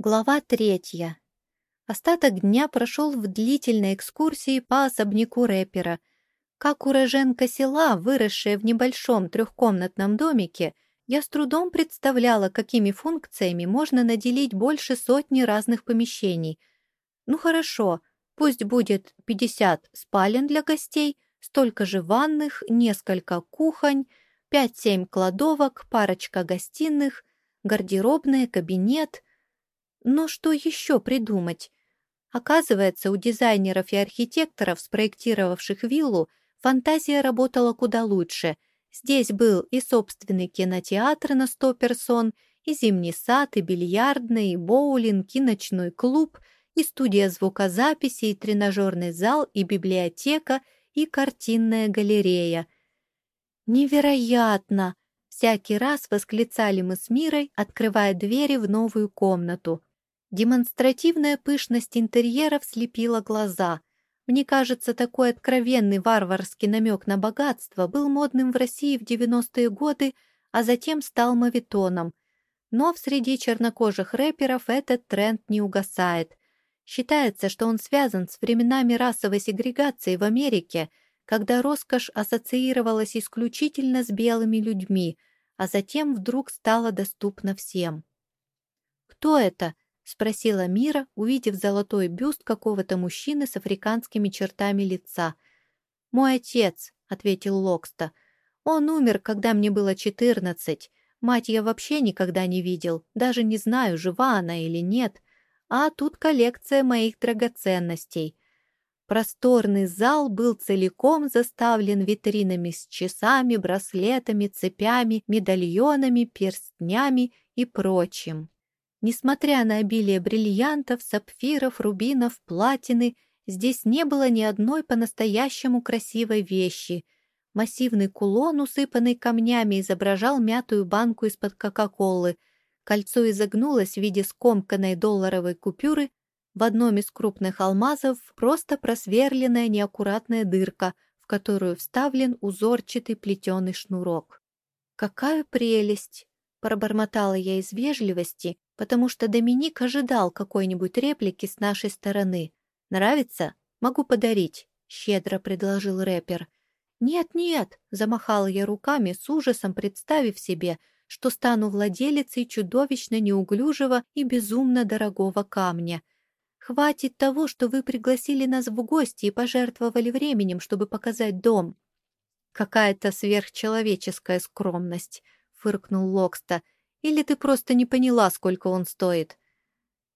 Глава третья. Остаток дня прошел в длительной экскурсии по особняку рэпера. Как уроженка села, выросшая в небольшом трехкомнатном домике, я с трудом представляла, какими функциями можно наделить больше сотни разных помещений. Ну хорошо, пусть будет 50 спален для гостей, столько же ванных, несколько кухонь, 5-7 кладовок, парочка гостиных, гардеробная, кабинет — но что еще придумать? Оказывается, у дизайнеров и архитекторов, спроектировавших виллу, фантазия работала куда лучше. Здесь был и собственный кинотеатр на сто персон, и зимний сад, и бильярдный, и боулинг, и ночной клуб, и студия звукозаписи, и тренажерный зал, и библиотека, и картинная галерея. «Невероятно!» Всякий раз восклицали мы с Мирой, открывая двери в новую комнату. Демонстративная пышность интерьеров слепила глаза. Мне кажется, такой откровенный варварский намек на богатство был модным в России в 90-е годы, а затем стал мавитоном. Но в среди чернокожих рэперов этот тренд не угасает. Считается, что он связан с временами расовой сегрегации в Америке, когда роскошь ассоциировалась исключительно с белыми людьми, а затем вдруг стала доступна всем. «Кто это?» — спросила Мира, увидев золотой бюст какого-то мужчины с африканскими чертами лица. «Мой отец», — ответил Локста. «Он умер, когда мне было четырнадцать. Мать я вообще никогда не видел, даже не знаю, жива она или нет. А тут коллекция моих драгоценностей». Просторный зал был целиком заставлен витринами с часами, браслетами, цепями, медальонами, перстнями и прочим. Несмотря на обилие бриллиантов, сапфиров, рубинов, платины, здесь не было ни одной по-настоящему красивой вещи. Массивный кулон, усыпанный камнями, изображал мятую банку из-под Кока-Колы. Кольцо изогнулось в виде скомканной долларовой купюры, в одном из крупных алмазов просто просверленная неаккуратная дырка, в которую вставлен узорчатый плетеный шнурок. «Какая прелесть!» — пробормотала я из вежливости, потому что Доминик ожидал какой-нибудь реплики с нашей стороны. «Нравится? Могу подарить», — щедро предложил рэпер. «Нет-нет», — замахала я руками, с ужасом представив себе, что стану владелицей чудовищно неуклюжего и безумно дорогого камня. «Хватит того, что вы пригласили нас в гости и пожертвовали временем, чтобы показать дом». «Какая-то сверхчеловеческая скромность», — фыркнул Локста, — или ты просто не поняла, сколько он стоит?»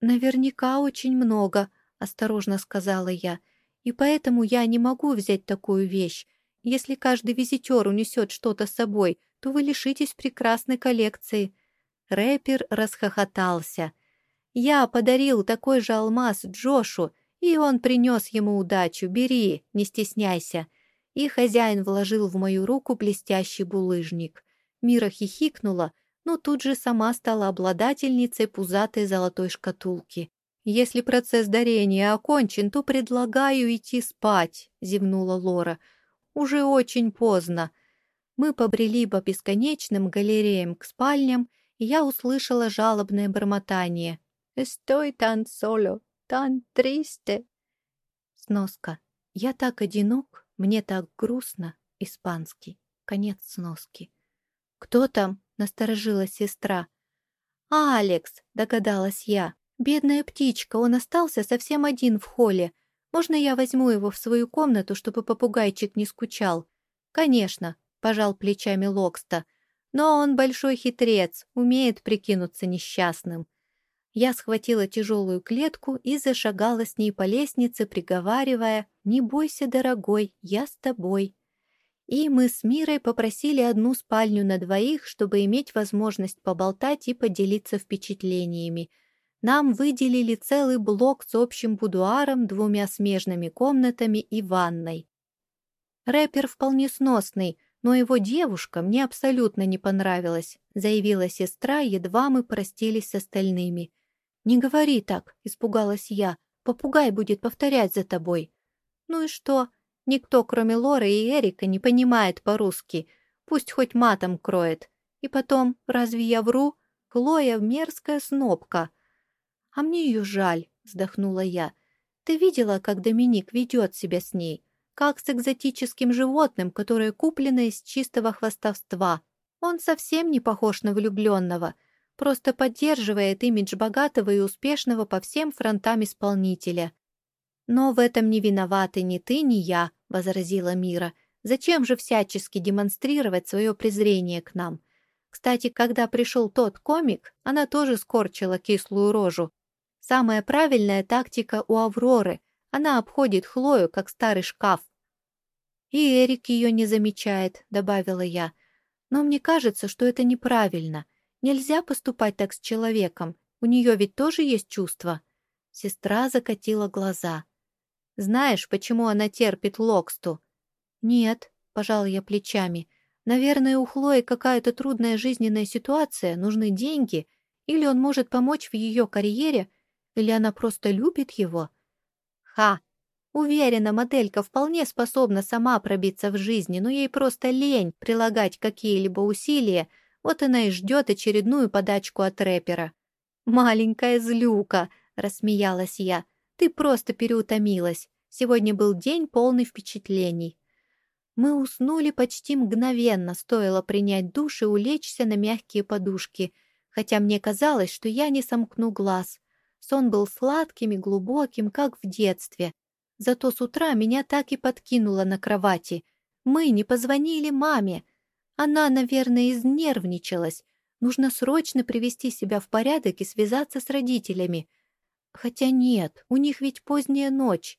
«Наверняка очень много», — осторожно сказала я. «И поэтому я не могу взять такую вещь. Если каждый визитер унесет что-то с собой, то вы лишитесь прекрасной коллекции». Рэпер расхохотался. «Я подарил такой же алмаз Джошу, и он принес ему удачу. Бери, не стесняйся». И хозяин вложил в мою руку блестящий булыжник. Мира хихикнула, но тут же сама стала обладательницей пузатой золотой шкатулки. «Если процесс дарения окончен, то предлагаю идти спать», — зевнула Лора. «Уже очень поздно». Мы побрели по бесконечным галереям к спальням, и я услышала жалобное бормотание. «Эстой тан соло, тан тристе». Сноска. «Я так одинок, мне так грустно». Испанский. Конец сноски. «Кто там?» — насторожилась сестра. «Алекс!» — догадалась я. «Бедная птичка, он остался совсем один в холле. Можно я возьму его в свою комнату, чтобы попугайчик не скучал?» «Конечно», — пожал плечами Локста. «Но он большой хитрец, умеет прикинуться несчастным». Я схватила тяжелую клетку и зашагала с ней по лестнице, приговаривая «Не бойся, дорогой, я с тобой». И мы с Мирой попросили одну спальню на двоих, чтобы иметь возможность поболтать и поделиться впечатлениями. Нам выделили целый блок с общим будуаром, двумя смежными комнатами и ванной. Рэпер вполне сносный, но его девушка мне абсолютно не понравилась, заявила сестра, едва мы простились с остальными. «Не говори так», — испугалась я, — «попугай будет повторять за тобой». «Ну и что?» Никто, кроме Лоры и Эрика, не понимает по-русски. Пусть хоть матом кроет. И потом, разве я вру? Хлоя мерзкая снопка. «А мне ее жаль», — вздохнула я. «Ты видела, как Доминик ведет себя с ней? Как с экзотическим животным, которое куплено из чистого хвастовства. Он совсем не похож на влюбленного, просто поддерживает имидж богатого и успешного по всем фронтам исполнителя. «Но в этом не виноваты ни ты, ни я», — возразила Мира. «Зачем же всячески демонстрировать свое презрение к нам? Кстати, когда пришел тот комик, она тоже скорчила кислую рожу. Самая правильная тактика у Авроры. Она обходит Хлою, как старый шкаф. «И Эрик ее не замечает», — добавила я. «Но мне кажется, что это неправильно. Нельзя поступать так с человеком. У нее ведь тоже есть чувства». Сестра закатила глаза. Знаешь, почему она терпит Локсту?» «Нет», — пожал я плечами. «Наверное, у Хлои какая-то трудная жизненная ситуация, нужны деньги, или он может помочь в ее карьере, или она просто любит его». «Ха! Уверена, моделька вполне способна сама пробиться в жизни, но ей просто лень прилагать какие-либо усилия, вот она и ждет очередную подачку от рэпера». «Маленькая злюка!» — рассмеялась я. Ты просто переутомилась. Сегодня был день полный впечатлений. Мы уснули почти мгновенно, стоило принять душ и улечься на мягкие подушки, хотя мне казалось, что я не сомкну глаз. Сон был сладким и глубоким, как в детстве. Зато с утра меня так и подкинуло на кровати. Мы не позвонили маме. Она, наверное, изнервничалась. Нужно срочно привести себя в порядок и связаться с родителями. Хотя нет, у них ведь поздняя ночь.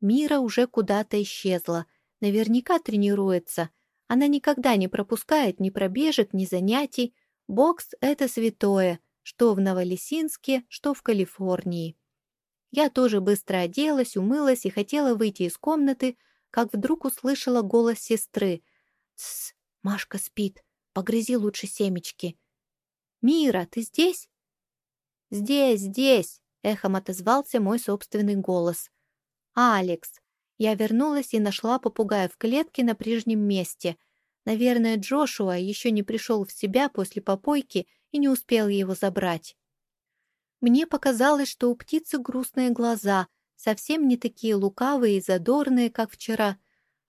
Мира уже куда-то исчезла. Наверняка тренируется. Она никогда не пропускает ни пробежек, ни занятий. Бокс — это святое, что в Новолесинске, что в Калифорнии. Я тоже быстро оделась, умылась и хотела выйти из комнаты, как вдруг услышала голос сестры. «Тсс, Машка спит, погрызи лучше семечки». «Мира, ты здесь?» «Здесь, здесь!» Эхом отозвался мой собственный голос. «Алекс!» Я вернулась и нашла попугая в клетке на прежнем месте. Наверное, Джошуа еще не пришел в себя после попойки и не успел его забрать. Мне показалось, что у птицы грустные глаза, совсем не такие лукавые и задорные, как вчера.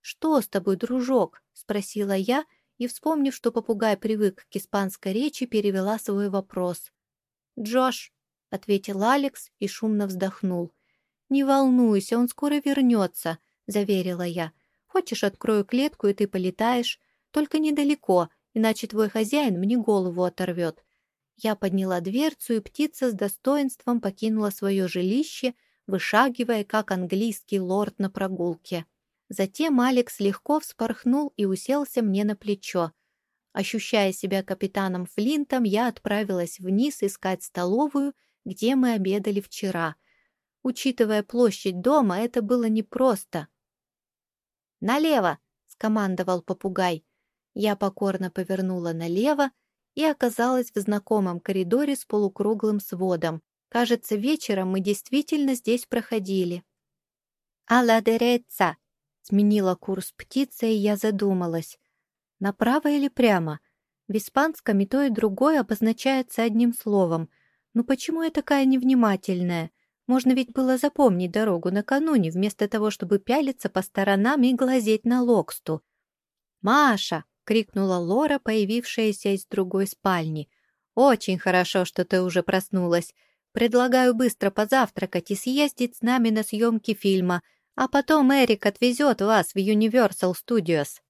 «Что с тобой, дружок?» — спросила я, и, вспомнив, что попугай привык к испанской речи, перевела свой вопрос. «Джош, — ответил Алекс и шумно вздохнул. «Не волнуйся, он скоро вернется», — заверила я. «Хочешь, открою клетку, и ты полетаешь? Только недалеко, иначе твой хозяин мне голову оторвет». Я подняла дверцу, и птица с достоинством покинула свое жилище, вышагивая, как английский лорд на прогулке. Затем Алекс легко вспорхнул и уселся мне на плечо. Ощущая себя капитаном Флинтом, я отправилась вниз искать столовую — где мы обедали вчера. Учитывая площадь дома, это было непросто. «Налево!» — скомандовал попугай. Я покорно повернула налево и оказалась в знакомом коридоре с полукруглым сводом. Кажется, вечером мы действительно здесь проходили. «Алла дереца!» — сменила курс птица, и я задумалась. Направо или прямо? В испанском и то, и другое обозначается одним словом, «Ну почему я такая невнимательная? Можно ведь было запомнить дорогу накануне, вместо того, чтобы пялиться по сторонам и глазеть на Локсту». «Маша!» — крикнула Лора, появившаяся из другой спальни. «Очень хорошо, что ты уже проснулась. Предлагаю быстро позавтракать и съездить с нами на съемки фильма, а потом Эрик отвезет вас в Universal Studios».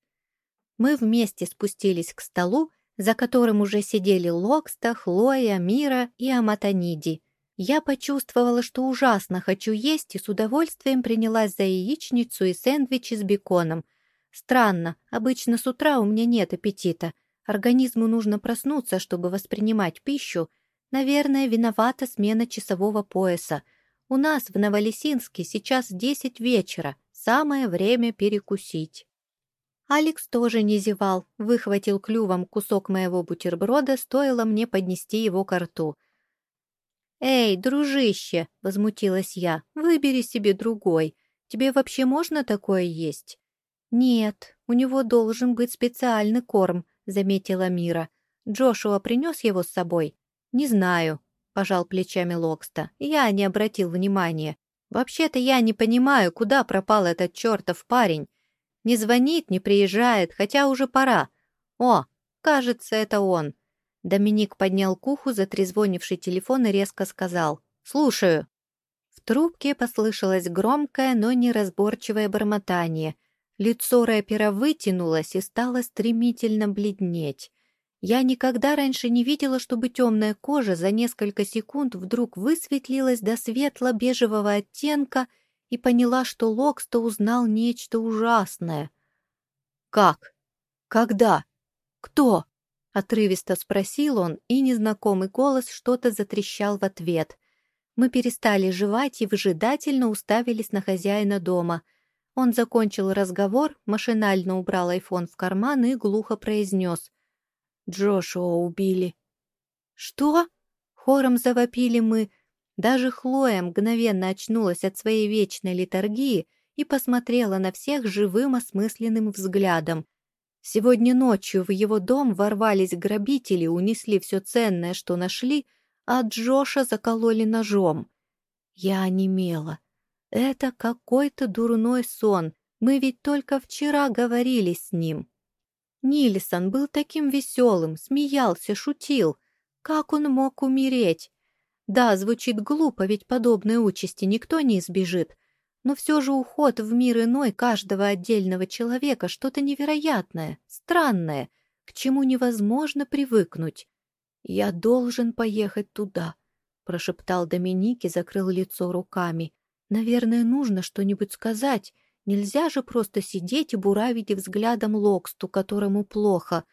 Мы вместе спустились к столу, за которым уже сидели Локста, Хлоя, Мира и Аматониди. Я почувствовала, что ужасно хочу есть и с удовольствием принялась за яичницу и сэндвичи с беконом. Странно, обычно с утра у меня нет аппетита. Организму нужно проснуться, чтобы воспринимать пищу. Наверное, виновата смена часового пояса. У нас в Новолесинске сейчас десять вечера, самое время перекусить. Алекс тоже не зевал, выхватил клювом кусок моего бутерброда, стоило мне поднести его к рту. «Эй, дружище!» — возмутилась я. «Выбери себе другой. Тебе вообще можно такое есть?» «Нет, у него должен быть специальный корм», — заметила Мира. «Джошуа принес его с собой?» «Не знаю», — пожал плечами Локста. «Я не обратил внимания. Вообще-то я не понимаю, куда пропал этот чертов парень. Не звонит, не приезжает, хотя уже пора. О, кажется, это он». Доминик поднял к уху затрезвонивший телефон и резко сказал «Слушаю». В трубке послышалось громкое, но неразборчивое бормотание. Лицо рэпера вытянулось и стало стремительно бледнеть. Я никогда раньше не видела, чтобы темная кожа за несколько секунд вдруг высветлилась до светло-бежевого оттенка и поняла, что Локста узнал нечто ужасное. «Как? Когда? Кто?» — отрывисто спросил он, и незнакомый голос что-то затрещал в ответ. Мы перестали жевать и выжидательно уставились на хозяина дома. Он закончил разговор, машинально убрал айфон в карман и глухо произнес — Джошуа убили. Что? Хором завопили мы. Даже Хлоя мгновенно очнулась от своей вечной литургии и посмотрела на всех живым осмысленным взглядом. Сегодня ночью в его дом ворвались грабители, унесли все ценное, что нашли, а Джоша закололи ножом. Я онемела. Это какой-то дурной сон. Мы ведь только вчера говорили с ним. Нильсон был таким веселым, смеялся, шутил. Как он мог умереть? Да, звучит глупо, ведь подобной участи никто не избежит. Но все же уход в мир иной каждого отдельного человека что-то невероятное, странное, к чему невозможно привыкнуть. «Я должен поехать туда», — прошептал Доминик и закрыл лицо руками. «Наверное, нужно что-нибудь сказать, Нельзя же просто сидеть и буравить взглядом Локсту, которому плохо.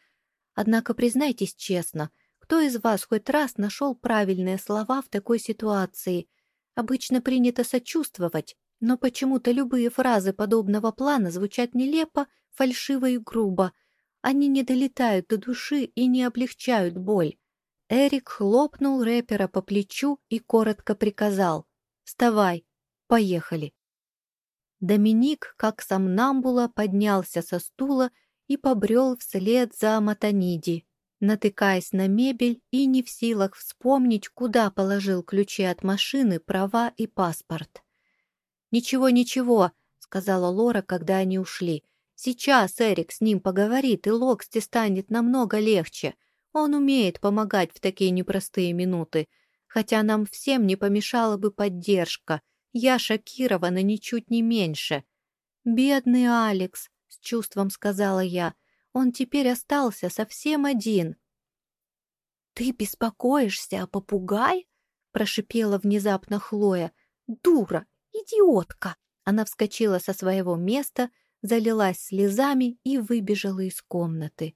Однако признайтесь честно, кто из вас хоть раз нашел правильные слова в такой ситуации? Обычно принято сочувствовать, но почему-то любые фразы подобного плана звучат нелепо, фальшиво и грубо. Они не долетают до души и не облегчают боль. Эрик хлопнул рэпера по плечу и коротко приказал «Вставай, поехали». Доминик, как сомнамбула, поднялся со стула и побрел вслед за Матаниди, натыкаясь на мебель и не в силах вспомнить, куда положил ключи от машины, права и паспорт. «Ничего, ничего», — сказала Лора, когда они ушли. «Сейчас Эрик с ним поговорит, и Локсти станет намного легче. Он умеет помогать в такие непростые минуты, хотя нам всем не помешала бы поддержка». Я шокирована ничуть не меньше. «Бедный Алекс», — с чувством сказала я, — «он теперь остался совсем один». «Ты беспокоишься о попугае?» — прошипела внезапно Хлоя. «Дура! Идиотка!» Она вскочила со своего места, залилась слезами и выбежала из комнаты.